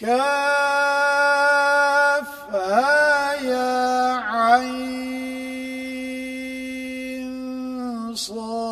كافها يا عين صاد.